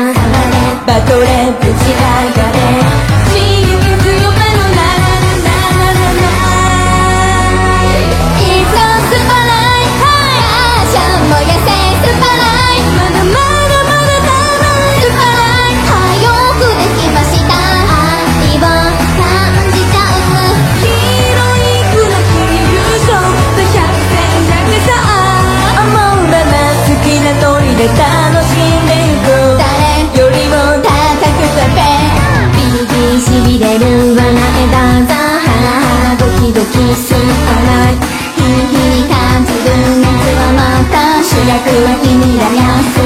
ファイター触れバトれぶち上がれ真実強めのラララララララいつかスパライハイアーシャン燃やせスパライまだまだまだたまるスパライはよく。できました愛を感じちゃう黄色い黒き優勝と百戦百勝思うまま好きな鳥で楽にすっぱ日々感じる夏はまた主役は君だす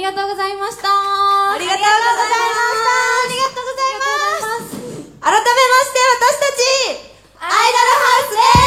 ありがとうございました。ありがとうございました。ありがとうございます。改めまして私たち。アイドルハウスです。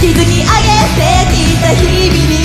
築き上げてきた日々に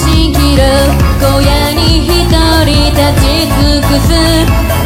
しる。小屋に一人立ち尽くす。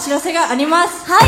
知らせがあります。はい。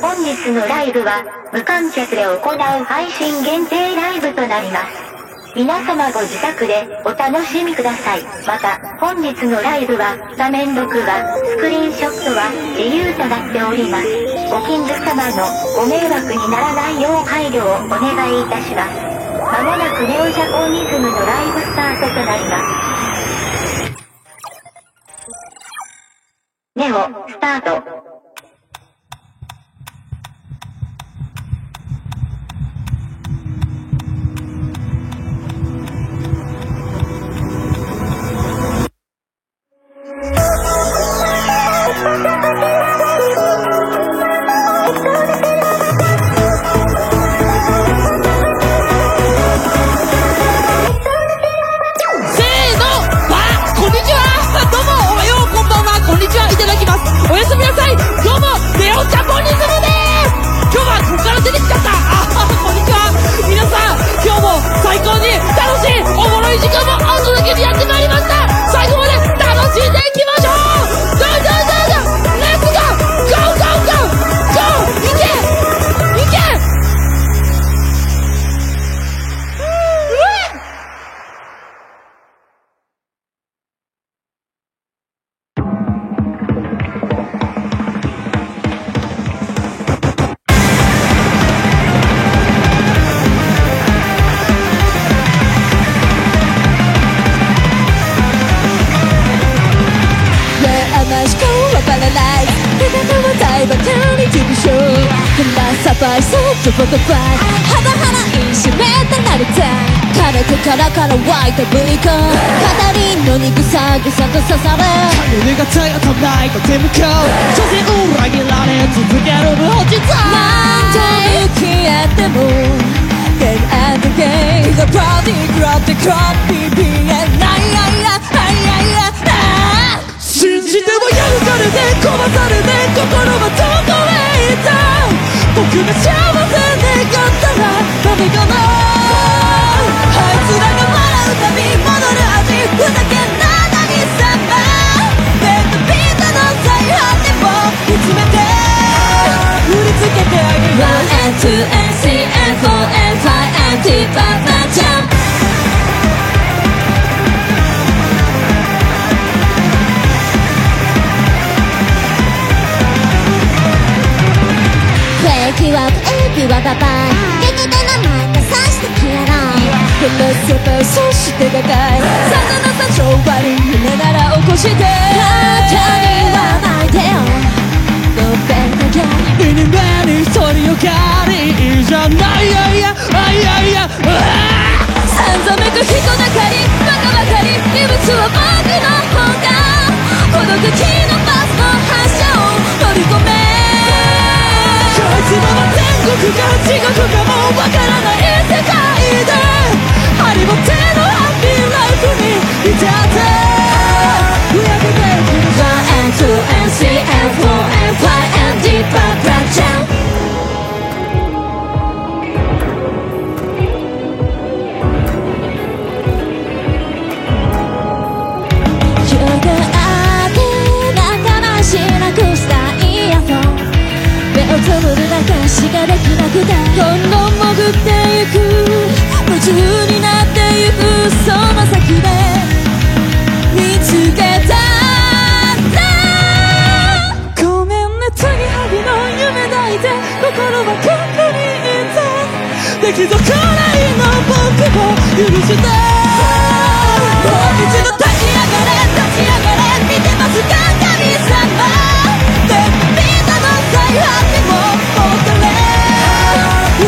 本日のライブは。無観客で行う配信限定ライブとなります皆様ご自宅でお楽しみくださいまた本日のライブは。画面録画スクリーンショットは。自由となっておりますお近所様のご迷惑にならないよう配慮をお願いいたします。まもなくネオジャポニズムのライブスタートとなります。caught me はパパ劇で名前がさして消えろフェレセペそして高いさざの山頂割り夢なら起こして母ちゃんには泣いてよごめんなきゃ目に目に独りよがりいいじゃないやいやあいやいやさんざめく人だかりバカばかり異物は僕の方が孤独機のバスの発車を乗り込めこいつらは天地獄かもわからない世界でハリボテのハッピーライフにいたって Thank you. 目をつぶるだけしかできなくてどんどん潜ってゆく。夢中になってゆくその先で。見つけたんだ。ごめんね継ぎはぎの夢抱いて。心はここにいて。出来損ないの僕を許して。もう一度立ち上がれ立ち上がれ。見てますか？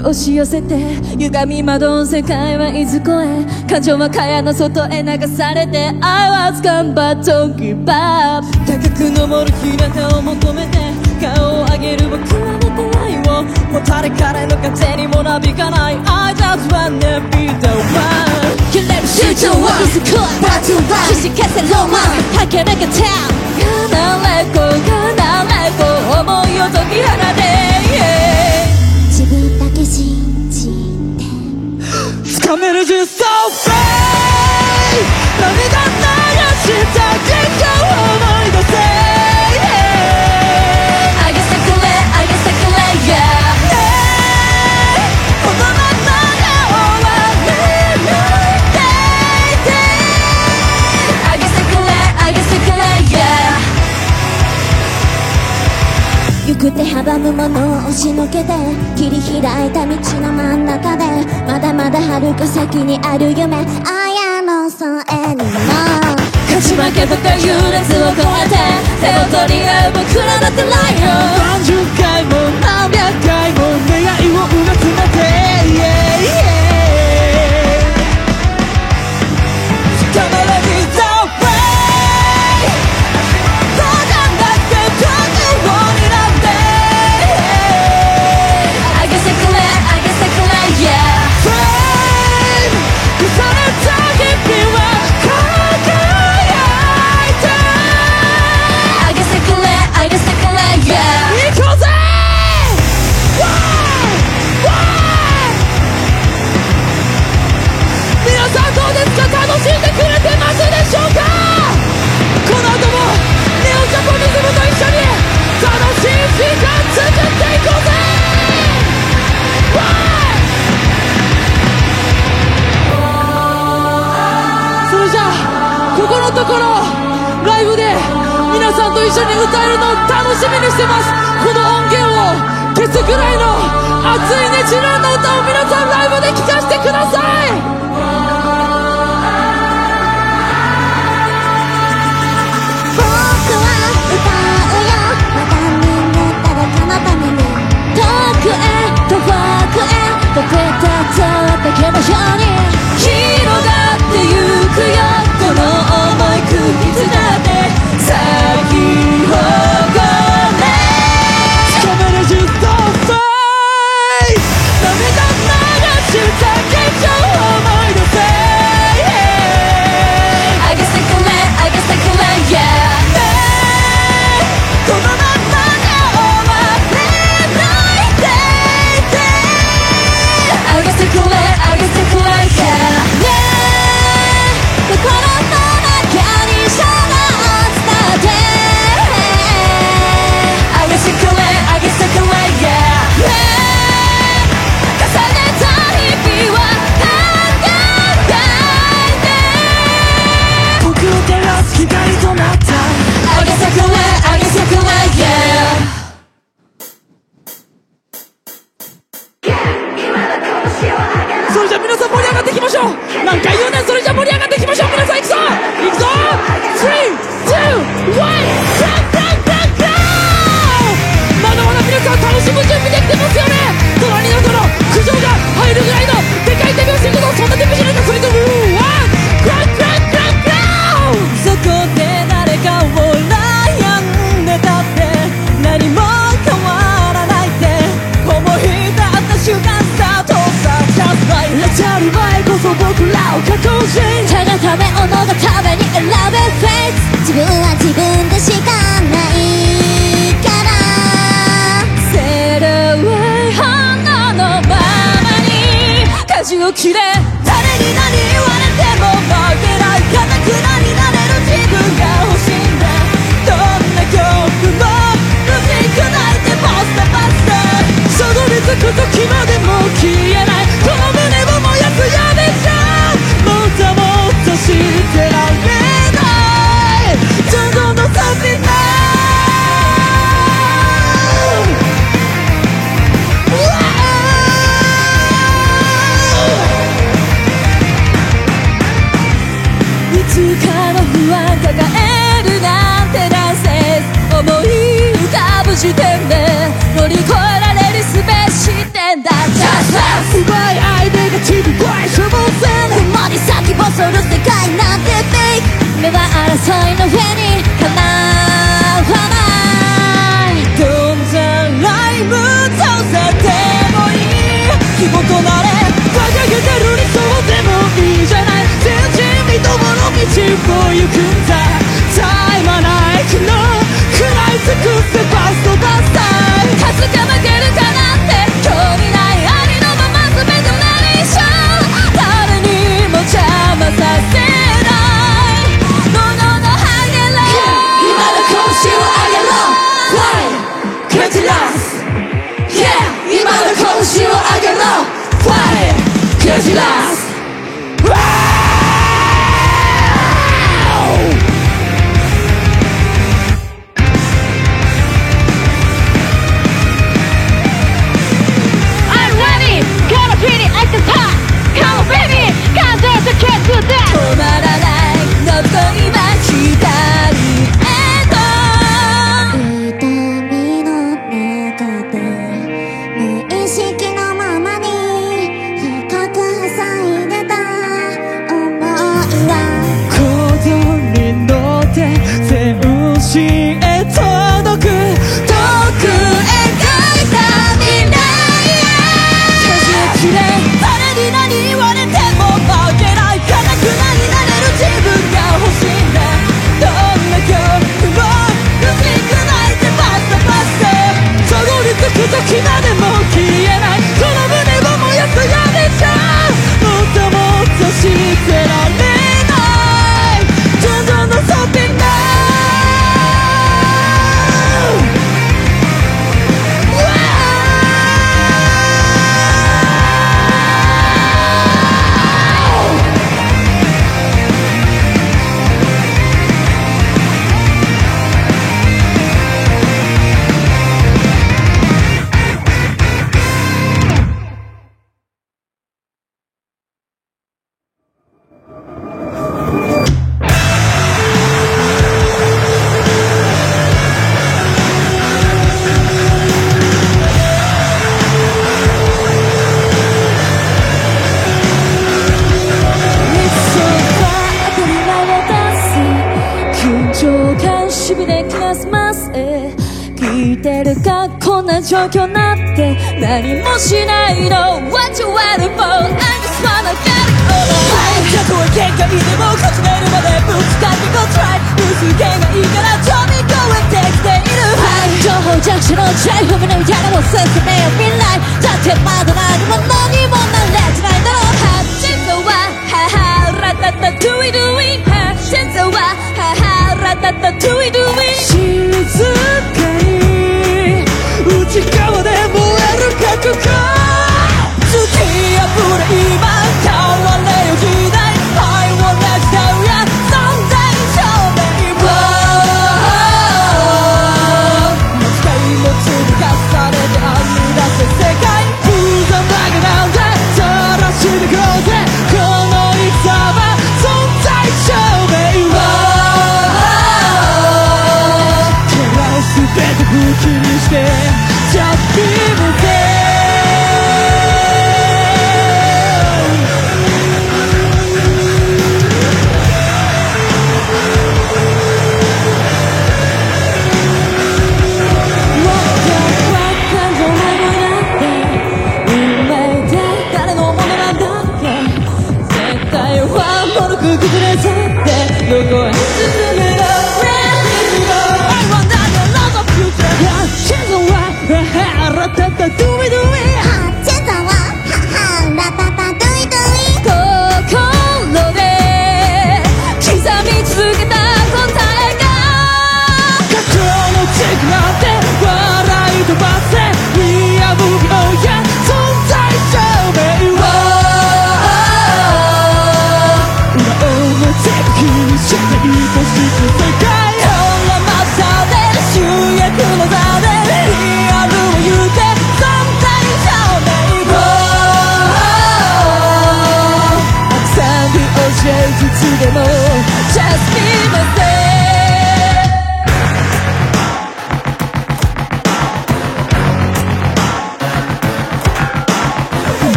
押し寄せて歪み惑う世界はいずこへ感情は蚊帳の外へ流されて I was gone but don't give up 高く昇る日向を求めて顔を上げる僕は寝てないもたれからの風にもなびかない I just wanna be the one 揺れる集中はずこバトバーひしかせロマン。駆け抜けた離れ子離れ子思いを解き放て阻むものを押しのけて切り開いた道の真ん中でまだまだ歩く先にある夢。あやのそえにも勝ち負けとか優劣を超えて手を取り合う僕らだってライオン。何十回も何百回も願いをうがつめて、yeah, yeah のところライブで皆さんと一緒に歌えるのを楽しみにしてます。この音源を消すぐらいの熱いねじらの歌を皆さんライブで聴かせてください。僕たちはだけのように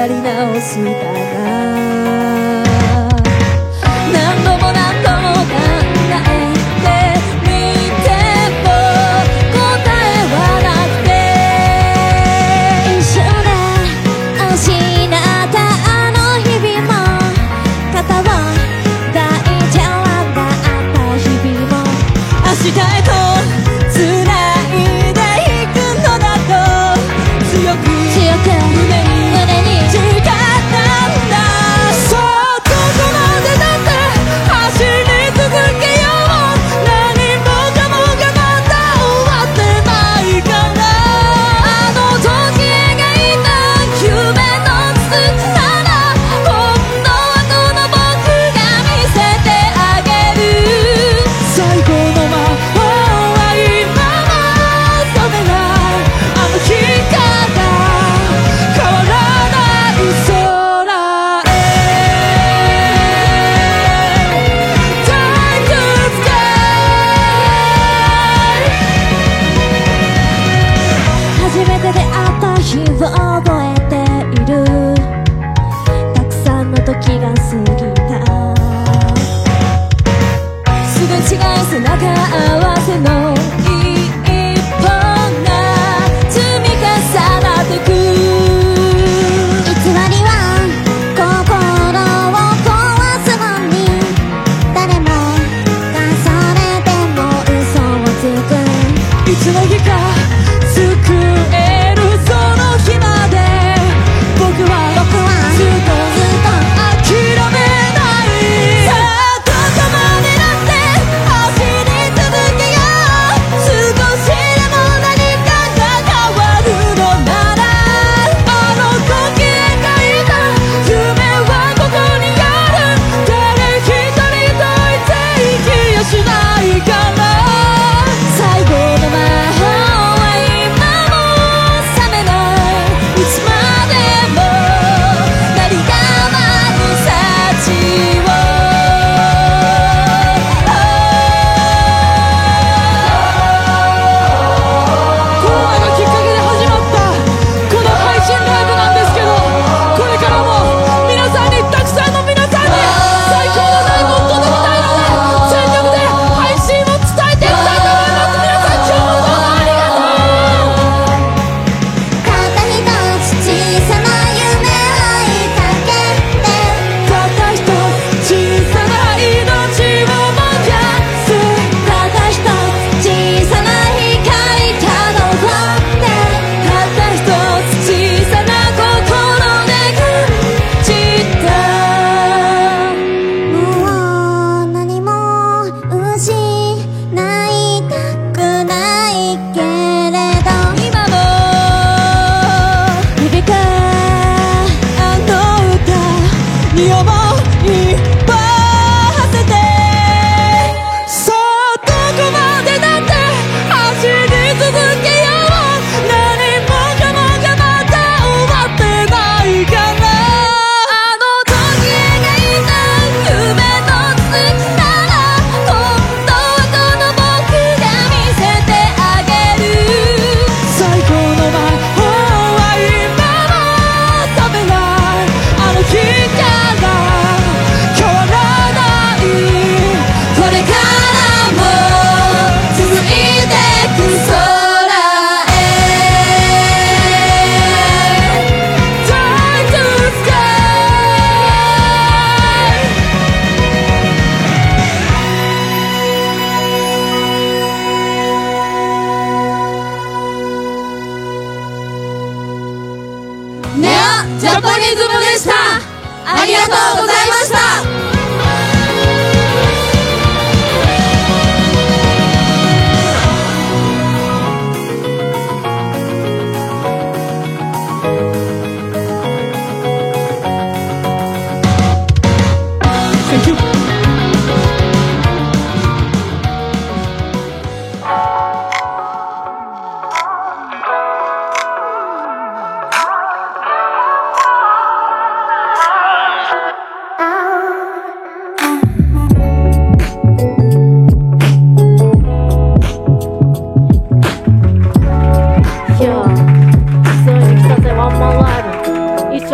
やり直すかな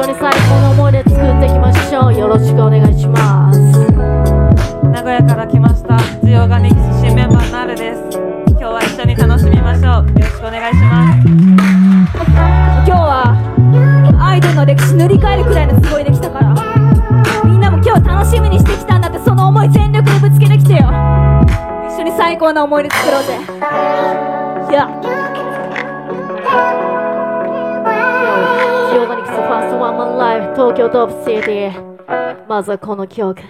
に最高の思い出作っていきましょうよろしくお願いします名古屋から来ました。需要がニックス新メンバーのあるです。今日は一緒に楽しみましょうよろしくお願いします今日はアイドルの歴史塗り替えるくらいのすごいできたから。みんなも今日楽しみにしてきたんだって。その思い全力でぶつけてきてよ。一緒に最高な思い出作ろうぜ。いや。東京トップシティまずはこの曲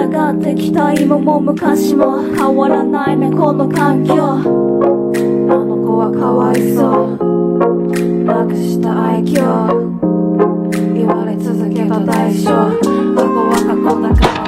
上がってきた今も昔も変わらないねこの環境。あの子はかわいそう。なくした愛嬌。言われ続けた代償。過去は過去だから。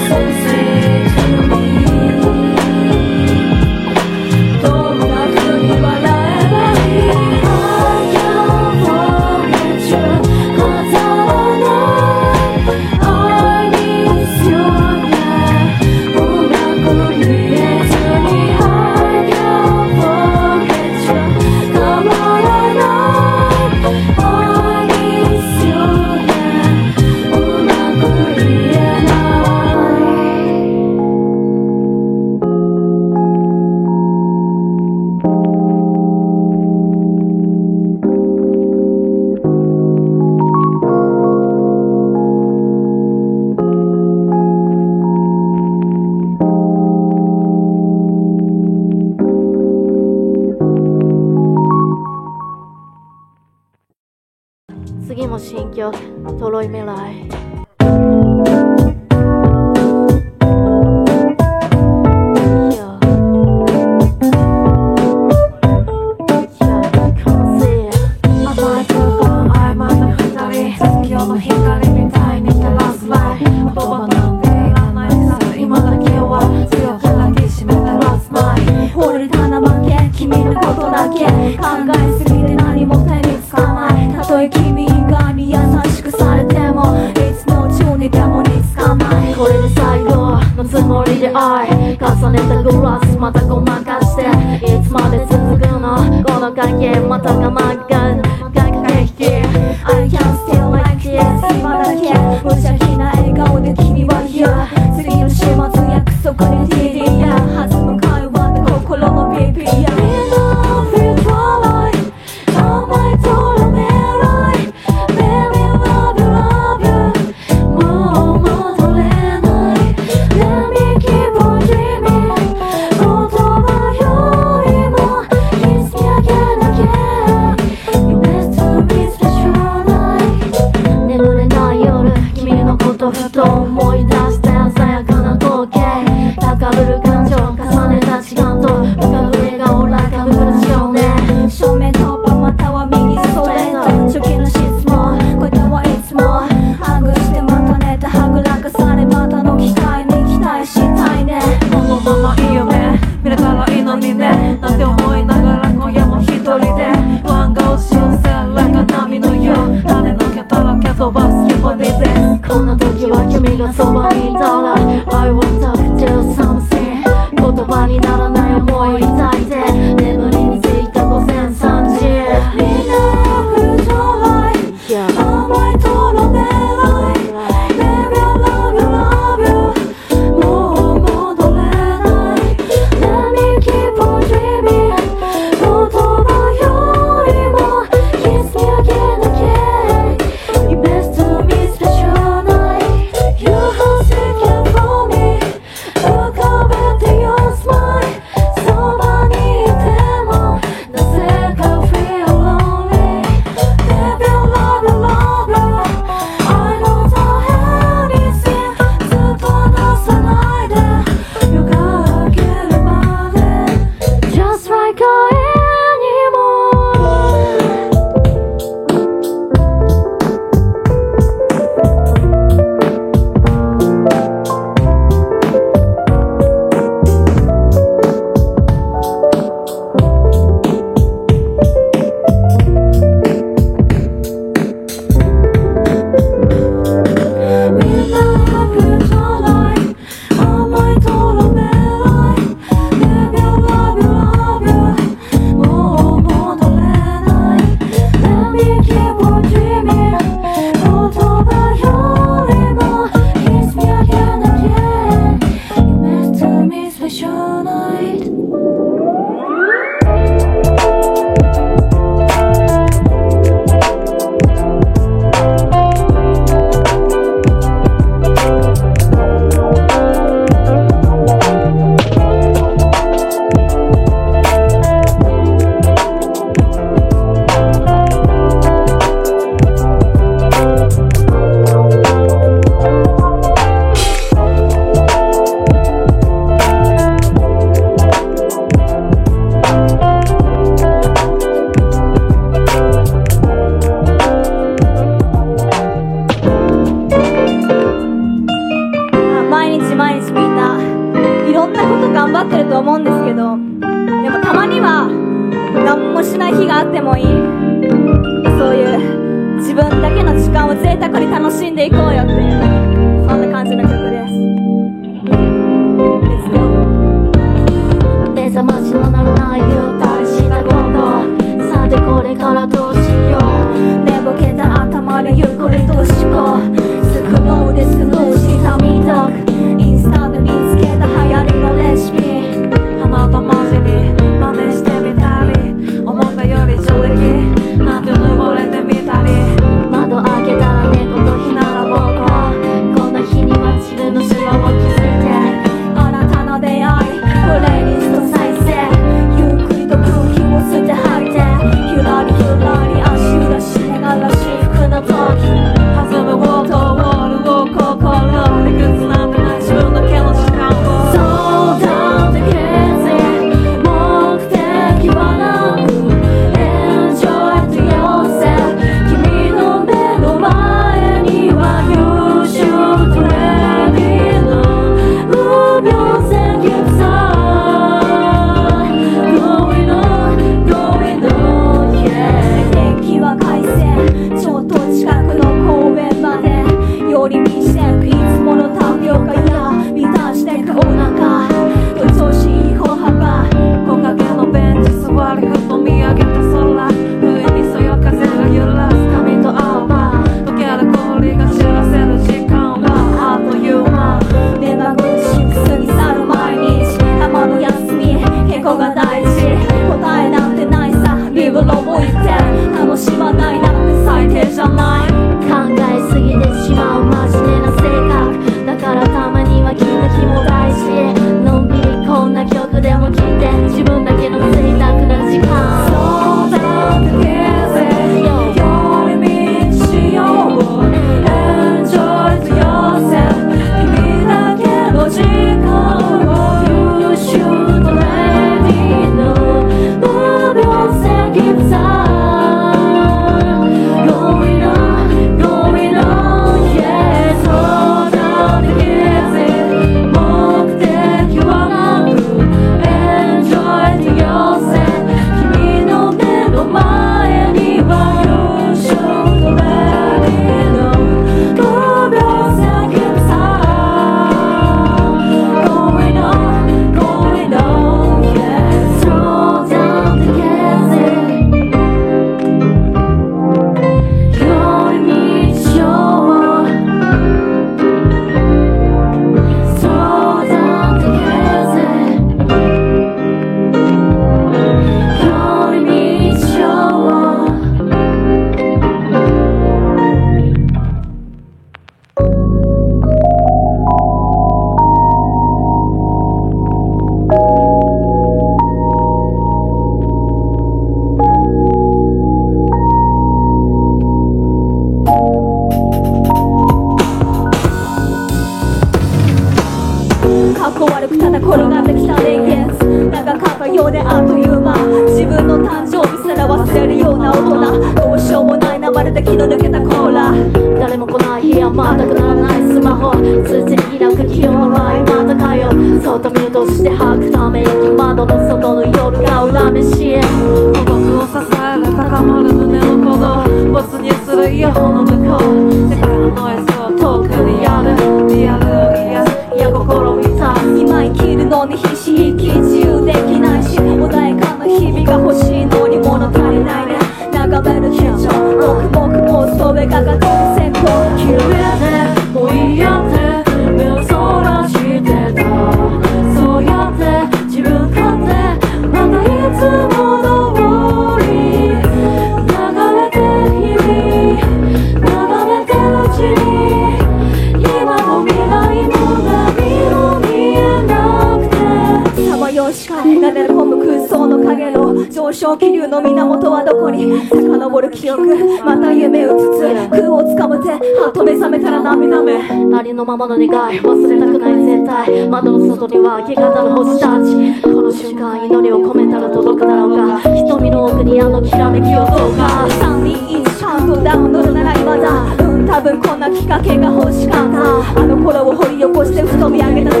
りのままの願い忘れたくない絶対。窓の外には明け方の星たち。この瞬間祈りを込めたら届くだろうか。瞳の奥にあのきらめきをどうか。321シャウトダウンの習い技うん多分こんなきっかけが欲しかった。あの頃を掘り起こしてふと見上げた先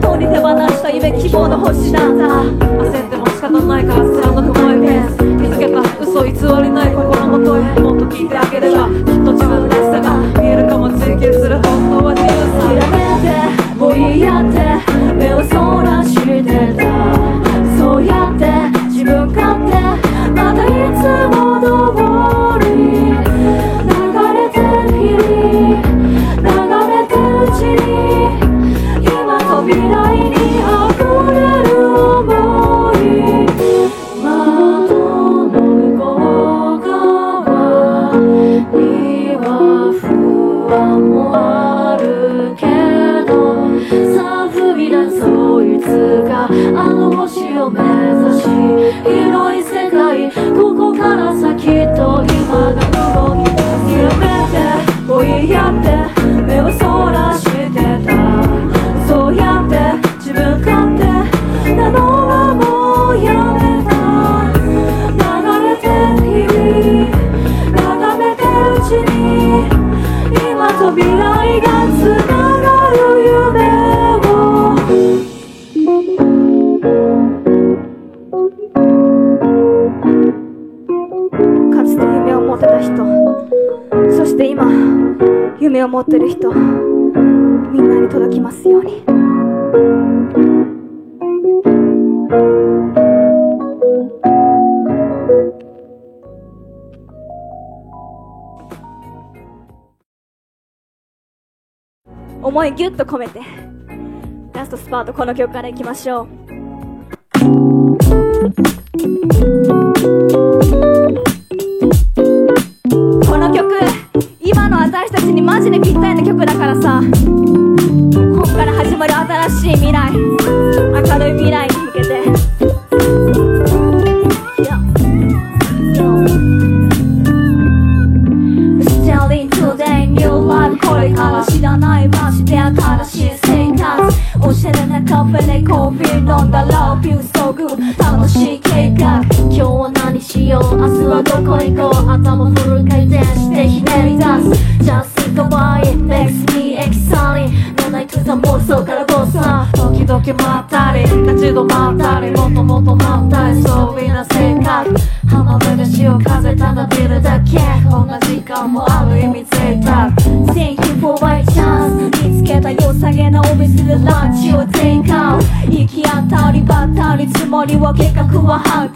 通り手放した夢希望の星だった。焦っても仕方ないからさってた人。そして今夢を持ってる人みんなに届きますように。思いギュッと込めてラストスパートこの曲からいきましょう。曲。今の私たちにマジでぴったりな曲だからさ。こっから始まる新しい未来。明るい未来。立ち止まったりもともとまったり装備な性格浜辺で潮風ただ出るだけ。こんな時間もある意味贅沢。Thank you for my chance 見つけた良さげなお店でランチを全館行き当たりばったりつもりは計画は半